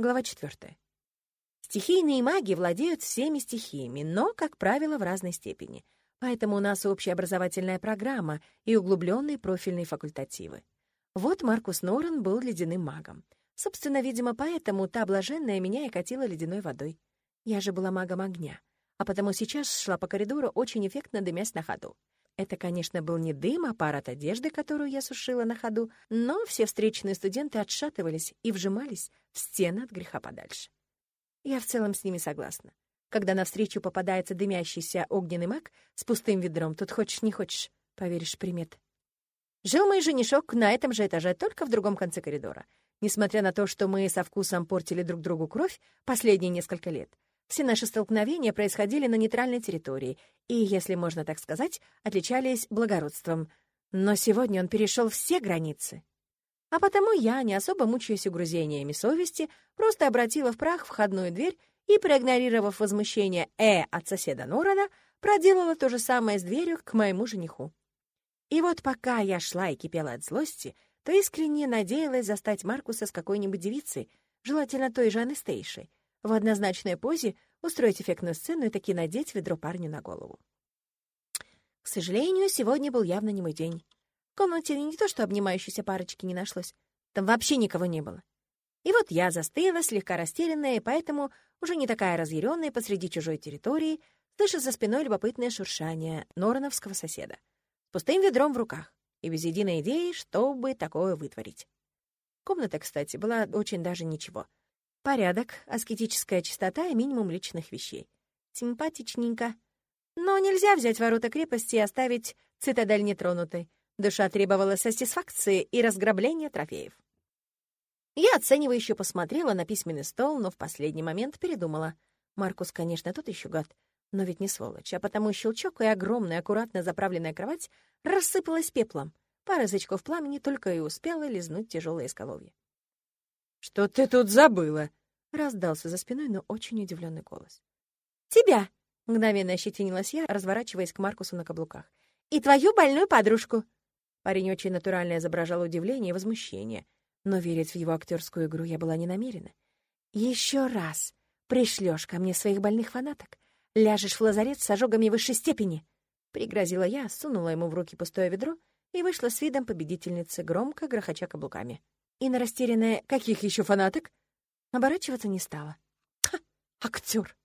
Глава 4. Стихийные маги владеют всеми стихиями, но, как правило, в разной степени. Поэтому у нас общеобразовательная программа и углубленные профильные факультативы. Вот Маркус Норрен был ледяным магом. Собственно, видимо, поэтому та блаженная меня и катила ледяной водой. Я же была магом огня, а потому сейчас шла по коридору, очень эффектно дымясь на ходу. Это, конечно, был не дым, а пар от одежды, которую я сушила на ходу, но все встречные студенты отшатывались и вжимались в стены от греха подальше. Я в целом с ними согласна. Когда навстречу попадается дымящийся огненный маг с пустым ведром, тут хочешь не хочешь, поверишь примет. Жил мой женишок на этом же этаже, только в другом конце коридора. Несмотря на то, что мы со вкусом портили друг другу кровь последние несколько лет, все наши столкновения происходили на нейтральной территории и, если можно так сказать, отличались благородством. Но сегодня он перешел все границы. А потому я, не особо мучаясь угрызениями совести, просто обратила в прах входную дверь и, проигнорировав возмущение «э» от соседа Норана, проделала то же самое с дверью к моему жениху. И вот пока я шла и кипела от злости, то искренне надеялась застать Маркуса с какой-нибудь девицей, желательно той же Анастейшей, в однозначной позе устроить эффектную сцену и таки надеть ведро парню на голову. К сожалению, сегодня был явно не мой день. В комнате не то что обнимающейся парочки не нашлось, там вообще никого не было. И вот я застыла, слегка растерянная, и поэтому уже не такая разъяренная посреди чужой территории, слыша за спиной любопытное шуршание нороновского соседа. С пустым ведром в руках и без единой идеи, чтобы такое вытворить. Комната, кстати, была очень даже ничего — Порядок, аскетическая чистота и минимум личных вещей. Симпатичненько. Но нельзя взять ворота крепости и оставить цитадель нетронутой. Душа требовала сатисфакции и разграбления трофеев. Я оценивающе посмотрела на письменный стол, но в последний момент передумала. Маркус, конечно, тот еще гад, но ведь не сволочь, а потому щелчок и огромная, аккуратно заправленная кровать рассыпалась пеплом. Пара язычков пламени только и успела лизнуть тяжелое изголовье. «Что ты тут забыла?» — раздался за спиной, но очень удивленный голос. «Тебя!» — мгновенно ощетинилась я, разворачиваясь к Маркусу на каблуках. «И твою больную подружку!» Парень очень натурально изображал удивление и возмущение, но верить в его актерскую игру я была не намерена. «Еще раз пришлешь ко мне своих больных фанаток, ляжешь в лазарет с ожогами высшей степени!» Пригрозила я, сунула ему в руки пустое ведро и вышла с видом победительницы, громко грохоча каблуками и на растерянное «каких еще фанаток?» оборачиваться не стала. Ха, актер!